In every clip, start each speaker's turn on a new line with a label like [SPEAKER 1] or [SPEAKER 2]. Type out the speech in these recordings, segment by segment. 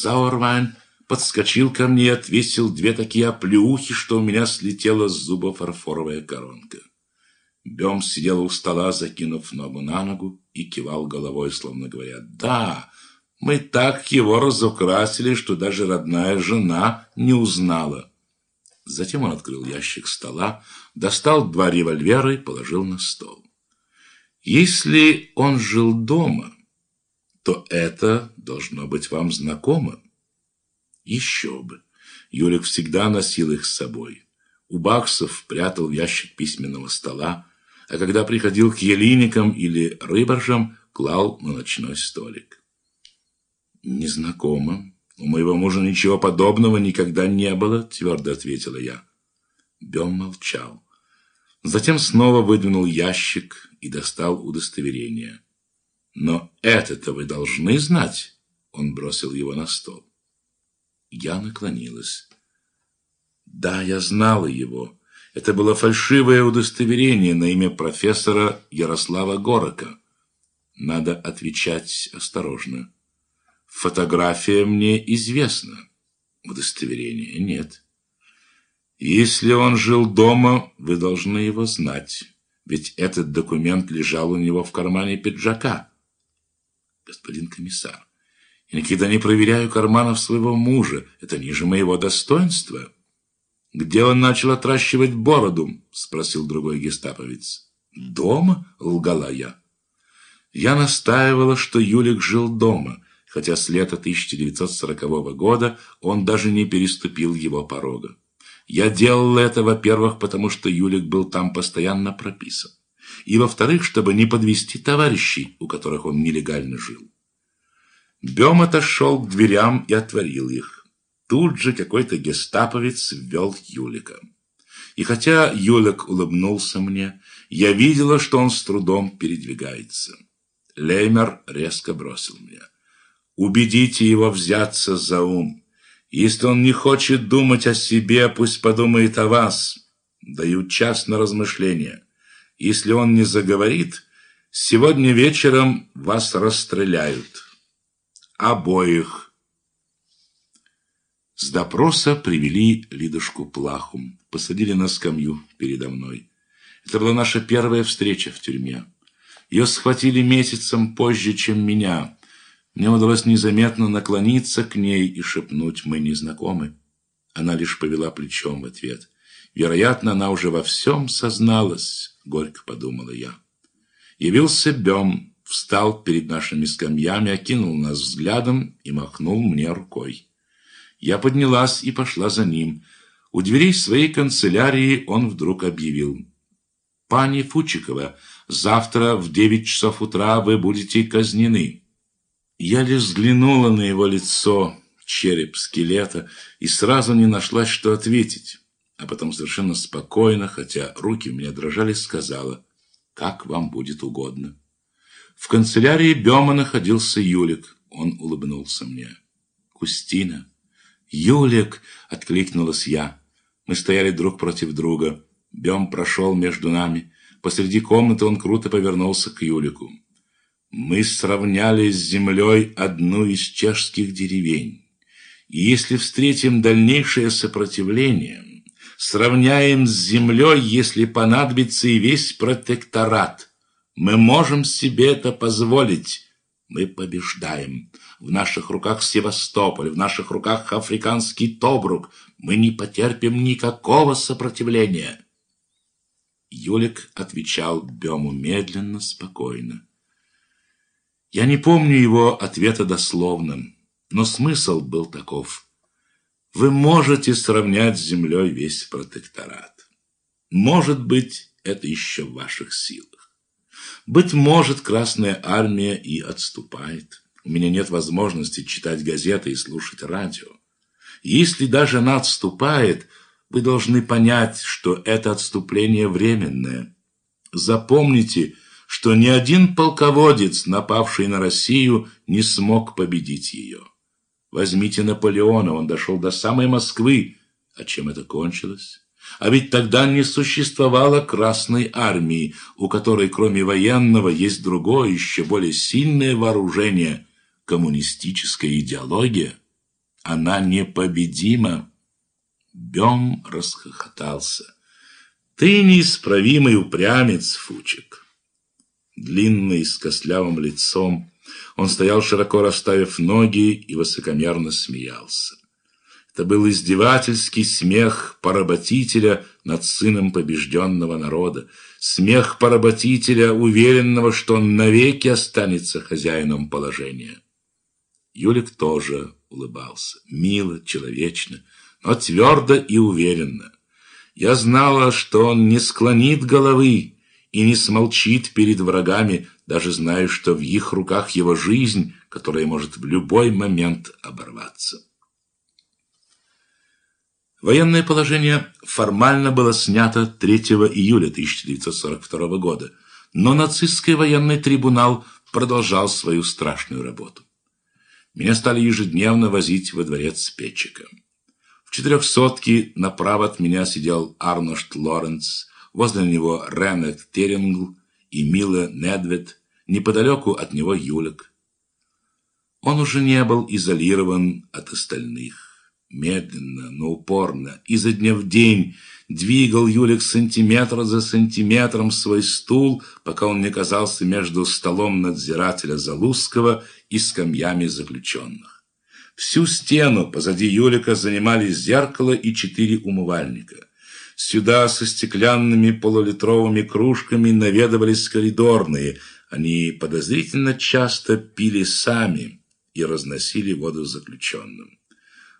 [SPEAKER 1] Зауэрвайн подскочил ко мне и отвесил две такие оплеухи, что у меня слетела с зуба фарфоровая коронка. Бем сидел у стола, закинув ногу на ногу, и кивал головой, словно говоря, «Да, мы так его разукрасили, что даже родная жена не узнала». Затем он открыл ящик стола, достал два револьвера и положил на стол. Если он жил дома, то это должно быть вам знакомо. Еще бы. Юлик всегда носил их с собой. У Баксов прятал ящик письменного стола, а когда приходил к елиникам или рыбаржам, клал на ночной столик. «Незнакомо. У моего мужа ничего подобного никогда не было», — твердо ответила я. Бем молчал. Затем снова выдвинул ящик и достал удостоверение. «Но это-то вы должны знать!» Он бросил его на стол. Я наклонилась. Да, я знала его. Это было фальшивое удостоверение на имя профессора Ярослава Горока. Надо отвечать осторожно. Фотография мне известна. Удостоверения нет. Если он жил дома, вы должны его знать. Ведь этот документ лежал у него в кармане пиджака. Господин комиссар, я никогда не проверяю карманов своего мужа. Это ниже моего достоинства. Где он начал отращивать бороду? Спросил другой гестаповец. Дома? Лгала я. Я настаивала, что Юлик жил дома, хотя с лета 1940 года он даже не переступил его порога. Я делала это, во-первых, потому что Юлик был там постоянно прописан, и, во-вторых, чтобы не подвести товарищей, у которых он нелегально жил. Бем отошел к дверям и отворил их. Тут же какой-то гестаповец ввел Юлика. И хотя Юлик улыбнулся мне, я видела, что он с трудом передвигается. Леймер резко бросил мне. «Убедите его взяться за ум. Если он не хочет думать о себе, пусть подумает о вас. Даю час на размышление. Если он не заговорит, сегодня вечером вас расстреляют». Обоих. С допроса привели Лидушку Плаху, посадили на скамью передо мной. Это была наша первая встреча в тюрьме. Ее схватили месяцем позже, чем меня. Мне удалось незаметно наклониться к ней и шепнуть «Мы не знакомы». Она лишь повела плечом в ответ. Вероятно, она уже во всем созналась, горько подумала я. Явился Бем, встал перед нашими скамьями, окинул нас взглядом и махнул мне рукой. Я поднялась и пошла за ним. У дверей своей канцелярии он вдруг объявил. «Пани Фучикова, завтра в девять часов утра вы будете казнены». Я лишь взглянула на его лицо, череп скелета, и сразу не нашлась, что ответить. А потом совершенно спокойно, хотя руки у меня дрожали, сказала, «Как вам будет угодно». В канцелярии Бема находился Юлик. Он улыбнулся мне. «Кустина!» «Юлик!» — откликнулась я. Мы стояли друг против друга. Бем прошел между нами. Посреди комнаты он круто повернулся к Юлику. «Мы сравняли с землей одну из чешских деревень. И если встретим дальнейшее сопротивление, сравняем с землей, если понадобится и весь протекторат». Мы можем себе это позволить. Мы побеждаем. В наших руках Севастополь, в наших руках африканский Тобрук. Мы не потерпим никакого сопротивления. Юлик отвечал Бему медленно, спокойно. Я не помню его ответа дословно, но смысл был таков. Вы можете сравнять с землей весь протекторат. Может быть, это еще в ваших силах. Быть может, Красная Армия и отступает. У меня нет возможности читать газеты и слушать радио. Если даже она отступает, вы должны понять, что это отступление временное. Запомните, что ни один полководец, напавший на Россию, не смог победить ее. Возьмите Наполеона, он дошел до самой Москвы. А чем это кончилось? А ведь тогда не существовало Красной Армии, у которой кроме военного есть другое, еще более сильное вооружение – коммунистическая идеология. Она непобедима. Бем расхохотался. Ты неисправимый упрямец, Фучик. Длинный, с костлявым лицом, он стоял широко расставив ноги и высокомерно смеялся. Это был издевательский смех поработителя над сыном побежденного народа, смех поработителя, уверенного, что он навеки останется хозяином положения. Юлик тоже улыбался, мило, человечно, но твердо и уверенно. Я знала, что он не склонит головы и не смолчит перед врагами, даже зная, что в их руках его жизнь, которая может в любой момент оборваться. Военное положение формально было снято 3 июля 1942 года, но нацистский военный трибунал продолжал свою страшную работу. Меня стали ежедневно возить во дворец Петчика. В четырехсотке направо от меня сидел Арношт Лоренц, возле него Ренек Терингл и Мила Недвед, неподалеку от него Юлик. Он уже не был изолирован от остальных. Медленно, но упорно, изо дня в день двигал Юлик сантиметр за сантиметром свой стул, пока он не казался между столом надзирателя Залузского и скамьями заключенных. Всю стену позади Юлика занимали зеркало и четыре умывальника. Сюда со стеклянными полулитровыми кружками наведывались коридорные. Они подозрительно часто пили сами и разносили воду заключенным.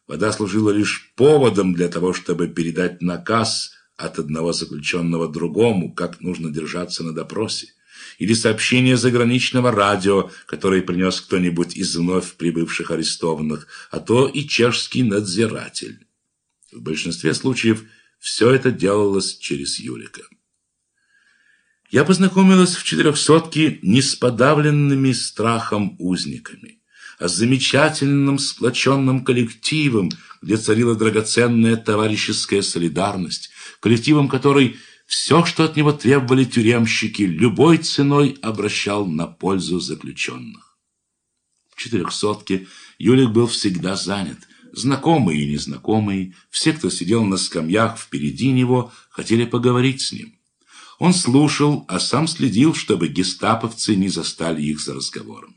[SPEAKER 1] Вода служила лишь поводом для того, чтобы передать наказ от одного заключенного другому, как нужно держаться на допросе, или сообщение заграничного радио, которое принес кто-нибудь из вновь прибывших арестованных, а то и чешский надзиратель. В большинстве случаев все это делалось через Юлика. Я познакомилась в четырехсотке не с подавленными страхом узниками а с замечательным сплоченным коллективом, где царила драгоценная товарищеская солидарность, коллективом, который все, что от него требовали тюремщики, любой ценой обращал на пользу заключенных. В четырехсотке Юлик был всегда занят. Знакомые и незнакомые, все, кто сидел на скамьях впереди него, хотели поговорить с ним. Он слушал, а сам следил, чтобы гестаповцы не застали их за разговором.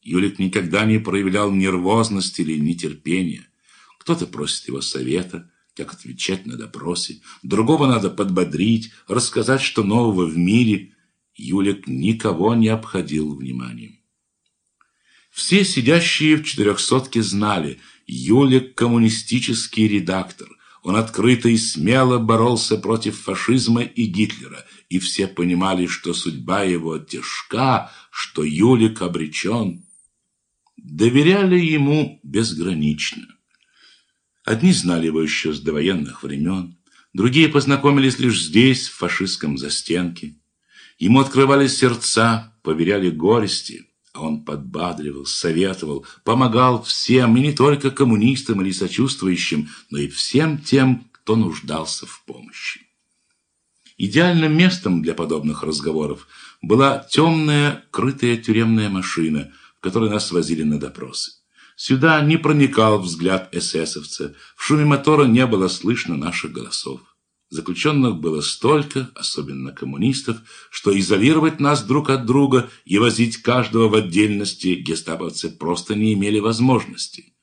[SPEAKER 1] Юлик никогда не проявлял нервозности или нетерпения. Кто-то просит его совета, как отвечать на допросе. Другого надо подбодрить, рассказать, что нового в мире. Юлик никого не обходил вниманием. Все сидящие в четырехсотке знали, Юлик – коммунистический редактор. Он открыто и смело боролся против фашизма и Гитлера, и все понимали, что судьба его тяжка, что Юлик обречен – доверяли ему безгранично. Одни знали его еще с довоенных времен, другие познакомились лишь здесь, в фашистском застенке. Ему открывали сердца, поверяли горести, он подбадривал, советовал, помогал всем, и не только коммунистам или сочувствующим, но и всем тем, кто нуждался в помощи. Идеальным местом для подобных разговоров была темная, крытая тюремная машина – которые нас свозили на допросы. Сюда не проникал взгляд эсэсовца, в шуме мотора не было слышно наших голосов. Заключенных было столько, особенно коммунистов, что изолировать нас друг от друга и возить каждого в отдельности гестаповцы просто не имели возможности.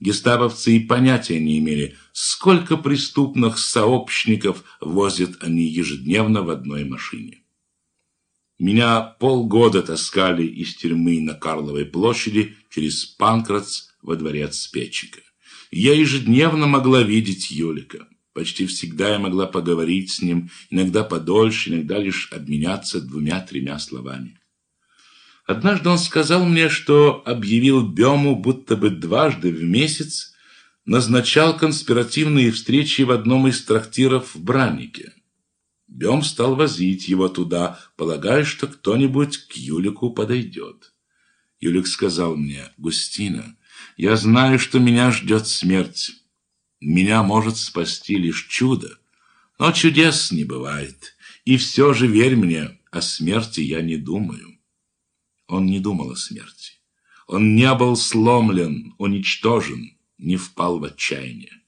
[SPEAKER 1] Гестаповцы и понятия не имели, сколько преступных сообщников возят они ежедневно в одной машине. Меня полгода таскали из тюрьмы на Карловой площади через Панкратс во дворец Печика. Я ежедневно могла видеть Юлика. Почти всегда я могла поговорить с ним, иногда подольше, иногда лишь обменяться двумя-тремя словами. Однажды он сказал мне, что объявил Бему, будто бы дважды в месяц назначал конспиративные встречи в одном из трактиров в Браннике. Бем стал возить его туда, полагая, что кто-нибудь к Юлику подойдет. Юлик сказал мне, «Густина, я знаю, что меня ждет смерть. Меня может спасти лишь чудо, но чудес не бывает. И все же, верь мне, о смерти я не думаю». Он не думал о смерти. Он не был сломлен, уничтожен. не впал в отчаяние.